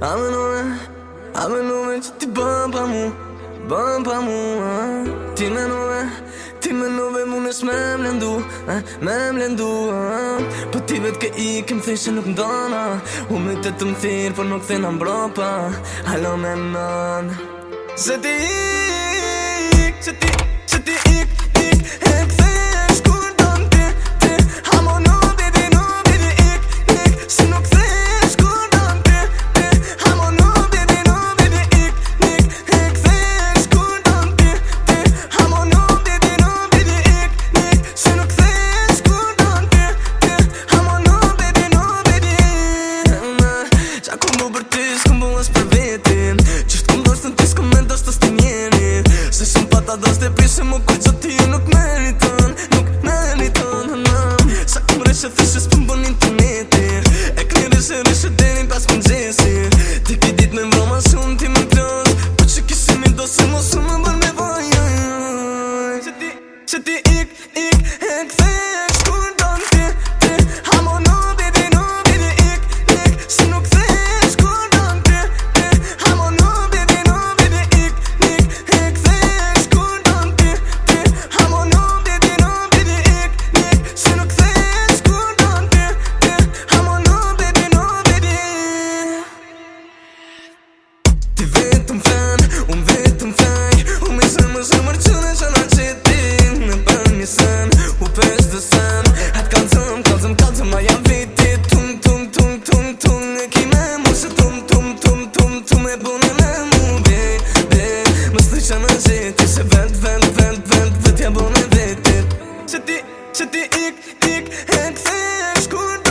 me amenove që ti bëm pa mu Bëm pa mu ah. Ti me nove, ti me nove mu nesh me mlendu ah, Me mlendu ah. Po ti vet ke i ke më thishe nuk ndona U me të të më thirë por nuk thina më bropa Halo me non Se ti ik, që ti, që ti ik, ik, e ik, dhe prishe më kujtë që ti ju nuk meriton Nuk meriton, hanam Sa këmë rëshë thëshë së pëmbon interneti E këni rëshë rëshë dherin pas më gjesi Ti ki ditë me mbroma shumë ti më plos Po që kishim i do se mosu më bërë me vaj Që ti, që ti ik, ik vetëm fan unë vetëm fen U me se më zëmër që në që në që ti Në për një sen, u pes dhe sen Hatë kanë zëm, kanë zëm, kanë zëm, a janë viti Tum, tum, tum, tum, tum, e ki me mu Se tum, tum, tum, tum, tum, e buni me mu Be, be, më së të që më gjithi Se vend, vend, vend, vend, vend, vend, vend, vend, vend, vend, vend, ik vend, vend, vend, vend,